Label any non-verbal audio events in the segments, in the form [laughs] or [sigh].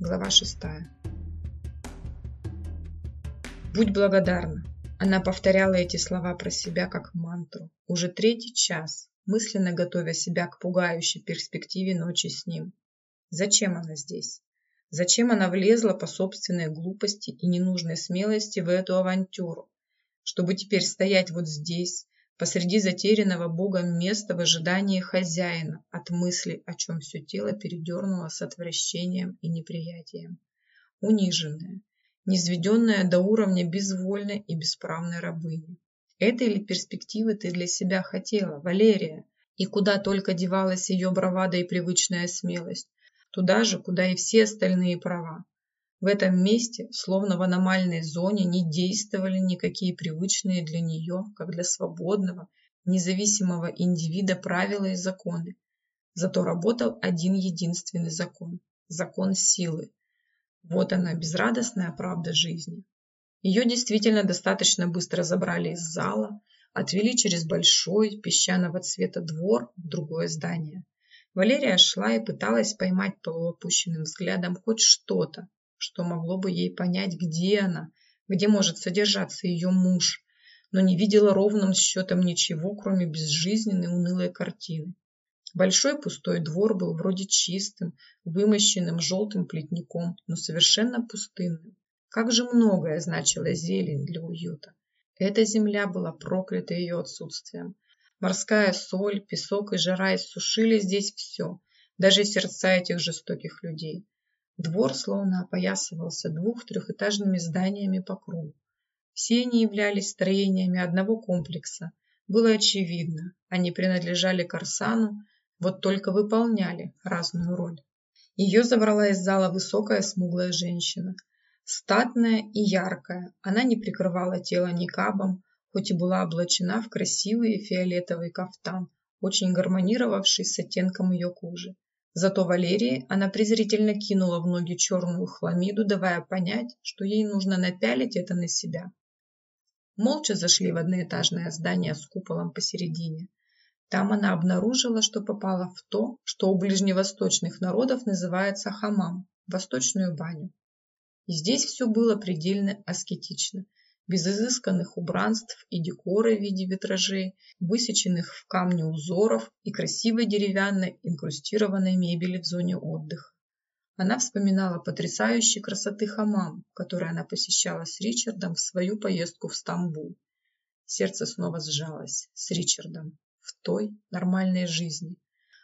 Глава шестая. Будь благодарна. Она повторяла эти слова про себя как мантру. Уже третий час, мысленно готовя себя к пугающей перспективе ночи с ним. Зачем она здесь? Зачем она влезла по собственной глупости и ненужной смелости в эту авантюру? Чтобы теперь стоять вот здесь, посреди затерянного Богом места в ожидании хозяина, от мысли, о чем все тело передернуло с отвращением и неприятием. Униженная, низведенная до уровня безвольной и бесправной рабыни. Этой ли перспективы ты для себя хотела, Валерия? И куда только девалась ее бравада и привычная смелость? Туда же, куда и все остальные права. В этом месте, словно в аномальной зоне, не действовали никакие привычные для нее, как для свободного, независимого индивида правила и законы. Зато работал один единственный закон – закон силы. Вот она, безрадостная правда жизни. Ее действительно достаточно быстро забрали из зала, отвели через большой песчаного цвета двор в другое здание. Валерия шла и пыталась поймать полуопущенным взглядом хоть что-то, что могло бы ей понять, где она, где может содержаться ее муж, но не видела ровным счетом ничего, кроме безжизненной унылой картины. Большой пустой двор был вроде чистым, вымощенным желтым плетником, но совершенно пустынным. Как же многое значила зелень для уюта. Эта земля была проклята ее отсутствием. Морская соль, песок и жара иссушили здесь все, даже сердца этих жестоких людей. Двор словно опоясывался двух-трехэтажными зданиями по кругу. Все они являлись строениями одного комплекса. Было очевидно, они принадлежали Корсану, вот только выполняли разную роль. Ее забрала из зала высокая смуглая женщина. Статная и яркая, она не прикрывала тело никабом, хоть и была облачена в красивый фиолетовый кафтан, очень гармонировавший с оттенком ее кожи. Зато Валерии она презрительно кинула в ноги черную хламиду, давая понять, что ей нужно напялить это на себя. Молча зашли в одноэтажное здание с куполом посередине. Там она обнаружила, что попала в то, что у ближневосточных народов называется хамам – восточную баню. И здесь все было предельно аскетично – без изысканных убранств и декора в виде витражей, высеченных в камне узоров и красивой деревянной инкрустированной мебели в зоне отдыха. Она вспоминала потрясающей красоты хамам, который она посещала с Ричардом в свою поездку в Стамбул. Сердце снова сжалось с Ричардом в той нормальной жизни.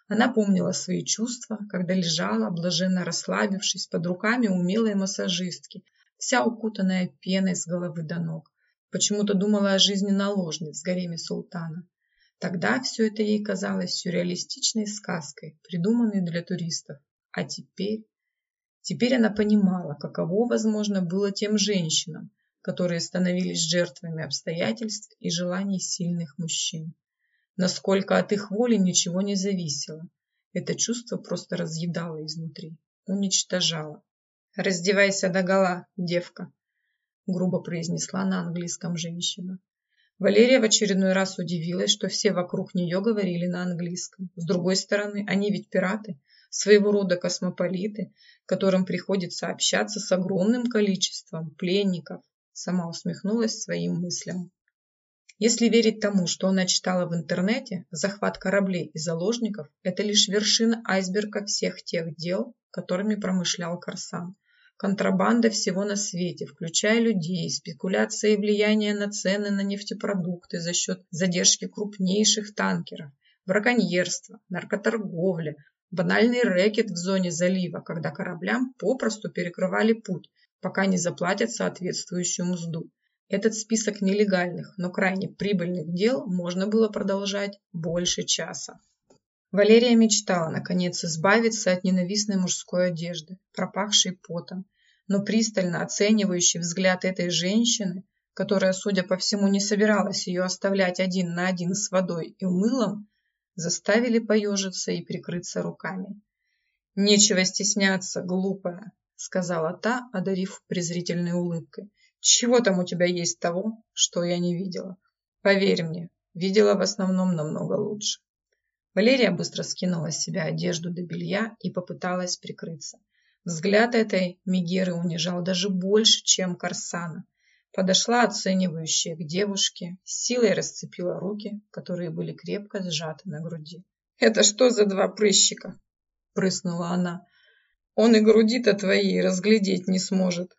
Она помнила свои чувства, когда лежала, блаженно расслабившись под руками умелой массажистки, вся укутанная пеной с головы до ног. Почему-то думала о жизни наложниц в гареме султана. Тогда все это ей казалось сюрреалистичной сказкой, придуманной для туристов. А теперь... Теперь она понимала, каково, возможно, было тем женщинам, которые становились жертвами обстоятельств и желаний сильных мужчин. Насколько от их воли ничего не зависело. Это чувство просто разъедало изнутри, уничтожало. «Раздевайся догола, девка», — грубо произнесла на английском женщина. Валерия в очередной раз удивилась, что все вокруг нее говорили на английском. С другой стороны, они ведь пираты, своего рода космополиты, которым приходится общаться с огромным количеством пленников. Сама усмехнулась своим мыслям. Если верить тому, что она читала в интернете, захват кораблей и заложников – это лишь вершина айсберга всех тех дел, которыми промышлял Корсан. Контрабанда всего на свете, включая людей, спекуляция и влияние на цены на нефтепродукты за счет задержки крупнейших танкеров, браконьерство, наркоторговля, банальный рэкет в зоне залива, когда кораблям попросту перекрывали путь, пока не заплатят соответствующую мзду. Этот список нелегальных, но крайне прибыльных дел можно было продолжать больше часа. Валерия мечтала, наконец, избавиться от ненавистной мужской одежды, пропахшей потом, но пристально оценивающий взгляд этой женщины, которая, судя по всему, не собиралась ее оставлять один на один с водой и мылом, заставили поежиться и прикрыться руками. «Нечего стесняться, глупая», — сказала та, одарив презрительной улыбкой. «Чего там у тебя есть того, что я не видела? Поверь мне, видела в основном намного лучше». Валерия быстро скинула с себя одежду до белья и попыталась прикрыться. Взгляд этой Мегеры унижал даже больше, чем Корсана. Подошла оценивающая к девушке, силой расцепила руки, которые были крепко сжаты на груди. «Это что за два прыщика?» – прыснула она. «Он и груди-то твои разглядеть не сможет».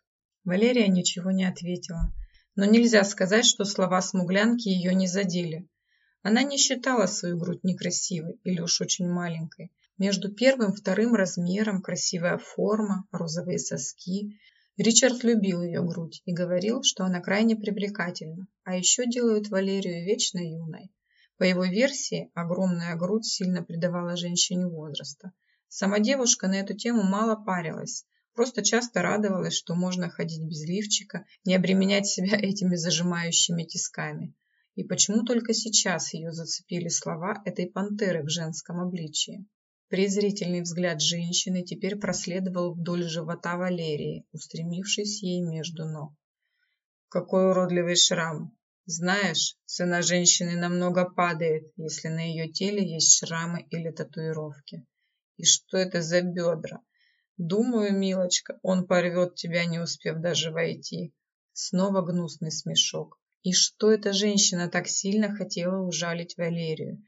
Валерия ничего не ответила. Но нельзя сказать, что слова смуглянки ее не задели. Она не считала свою грудь некрасивой или уж очень маленькой. Между первым и вторым размером красивая форма, розовые соски, Ричард любил ее грудь и говорил, что она крайне привлекательна, а еще делают Валерию вечно юной. По его версии, огромная грудь сильно придавала женщине возраста. Сама девушка на эту тему мало парилась, просто часто радовалась, что можно ходить без лифчика, не обременять себя [laughs] этими зажимающими тисками. И почему только сейчас ее зацепили слова этой пантеры в женском обличии? Презрительный взгляд женщины теперь проследовал вдоль живота Валерии, устремившись ей между ног. Какой уродливый шрам! Знаешь, цена женщины намного падает, если на ее теле есть шрамы или татуировки. И что это за бедра? Думаю, милочка, он порвет тебя, не успев даже войти. Снова гнусный смешок. И что эта женщина так сильно хотела ужалить Валерию?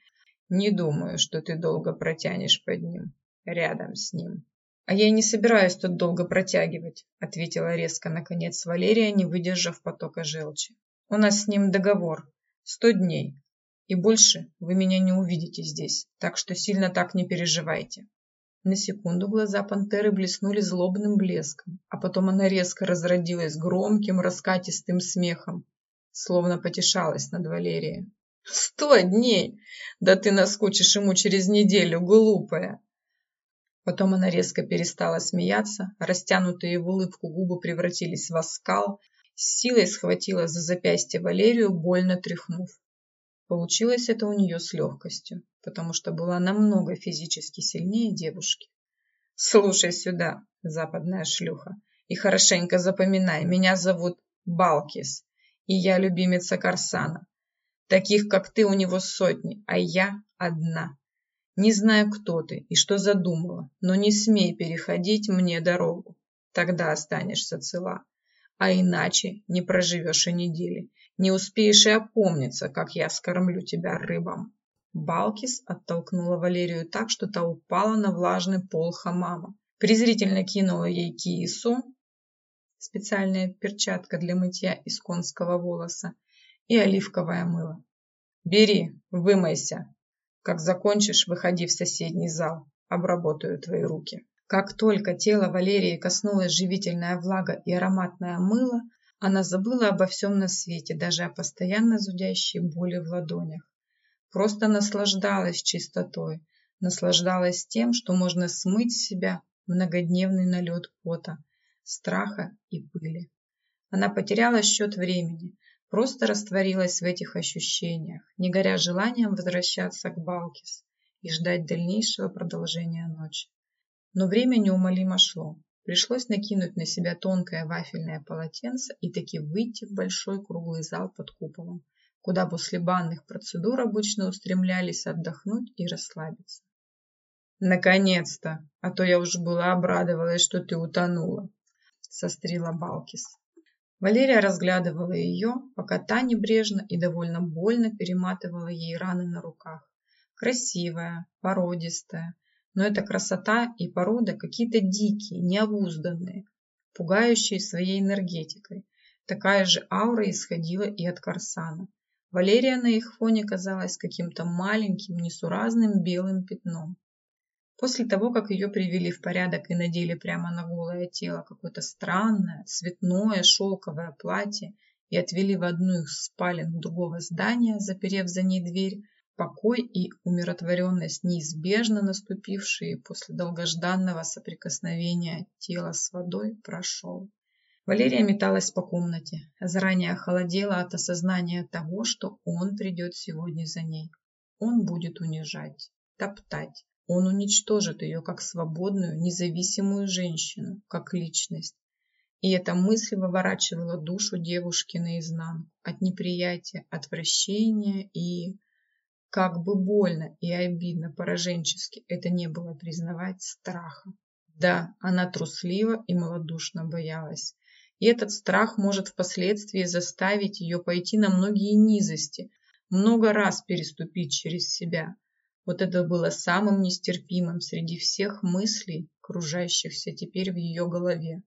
Не думаю, что ты долго протянешь под ним, рядом с ним. А я не собираюсь тут долго протягивать, ответила резко, наконец, Валерия, не выдержав потока желчи. У нас с ним договор. Сто дней. И больше вы меня не увидите здесь, так что сильно так не переживайте. На секунду глаза пантеры блеснули злобным блеском, а потом она резко разродилась громким, раскатистым смехом, словно потешалась над Валерией. Сто дней! Да ты наскучишь ему через неделю, глупая!» Потом она резко перестала смеяться, растянутые в улыбку губы превратились в оскал, с силой схватила за запястье Валерию, больно тряхнув. Получилось это у нее с легкостью, потому что была намного физически сильнее девушки. «Слушай сюда, западная шлюха, и хорошенько запоминай, меня зовут Балкис, и я любимица Корсана. Таких, как ты, у него сотни, а я одна. Не знаю, кто ты и что задумала, но не смей переходить мне дорогу. Тогда останешься цела. А иначе не проживешь и недели. Не успеешь и опомниться, как я скормлю тебя рыбам. Балкис оттолкнула Валерию так, что та упала на влажный пол хамама. Презрительно кинула ей кису, специальная перчатка для мытья из конского волоса, и оливковое мыло. Бери, вымойся. Как закончишь, выходи в соседний зал. Обработаю твои руки. Как только тело Валерии коснулась живительная влага и ароматное мыло, она забыла обо всем на свете, даже о постоянно зудящей боли в ладонях. Просто наслаждалась чистотой, наслаждалась тем, что можно смыть с себя многодневный налет пота, страха и пыли. Она потеряла счет времени, Просто растворилась в этих ощущениях, не горя желанием возвращаться к Балкис и ждать дальнейшего продолжения ночи. Но время неумолимо шло. Пришлось накинуть на себя тонкое вафельное полотенце и таки выйти в большой круглый зал под куполом, куда после банных процедур обычно устремлялись отдохнуть и расслабиться. «Наконец-то! А то я уж была обрадовалась, что ты утонула!» — сострила Балкис. Валерия разглядывала ее, пока та небрежно и довольно больно перематывала ей раны на руках. Красивая, породистая, но эта красота и порода какие-то дикие, необузданные, пугающие своей энергетикой. Такая же аура исходила и от Корсана. Валерия на их фоне казалась каким-то маленьким, несуразным белым пятном. После того, как ее привели в порядок и надели прямо на голое тело какое-то странное, цветное, шелковое платье и отвели в одну из спален другого здания, заперев за ней дверь, покой и умиротворенность, неизбежно наступившие после долгожданного соприкосновения тела с водой, прошел. Валерия металась по комнате, заранее охолодела от осознания того, что он придет сегодня за ней. Он будет унижать, топтать, он уничтожит ее как свободную, независимую женщину, как личность. И эта мысль выворачивала душу девушки наизнанку от неприятия, отвращения и... Как бы больно и обидно пораженчески это не было признавать страха. Да, она труслива и малодушно боялась. И этот страх может впоследствии заставить ее пойти на многие низости, много раз переступить через себя. Вот это было самым нестерпимым среди всех мыслей, кружащихся теперь в ее голове.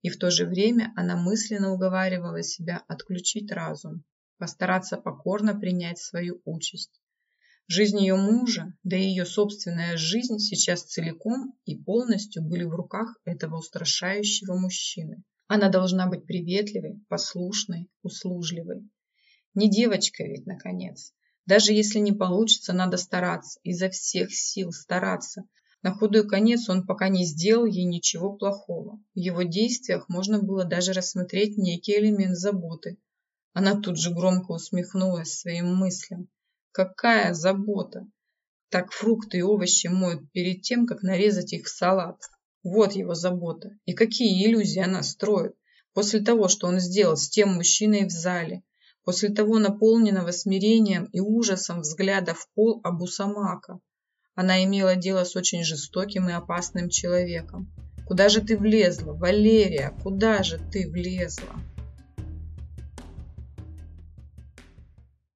И в то же время она мысленно уговаривала себя отключить разум, постараться покорно принять свою участь. Жизнь ее мужа, да и ее собственная жизнь сейчас целиком и полностью были в руках этого устрашающего мужчины. Она должна быть приветливой, послушной, услужливой. Не девочка ведь, наконец. Даже если не получится, надо стараться, изо всех сил стараться. На худой конец он пока не сделал ей ничего плохого. В его действиях можно было даже рассмотреть некий элемент заботы. Она тут же громко усмехнулась своим мыслям. Какая забота! Так фрукты и овощи моют перед тем, как нарезать их в салат. Вот его забота. И какие иллюзии она строит. После того, что он сделал с тем мужчиной в зале. После того наполненного смирением и ужасом взгляда в пол Абусамака. Она имела дело с очень жестоким и опасным человеком. Куда же ты влезла, Валерия? Куда же ты влезла?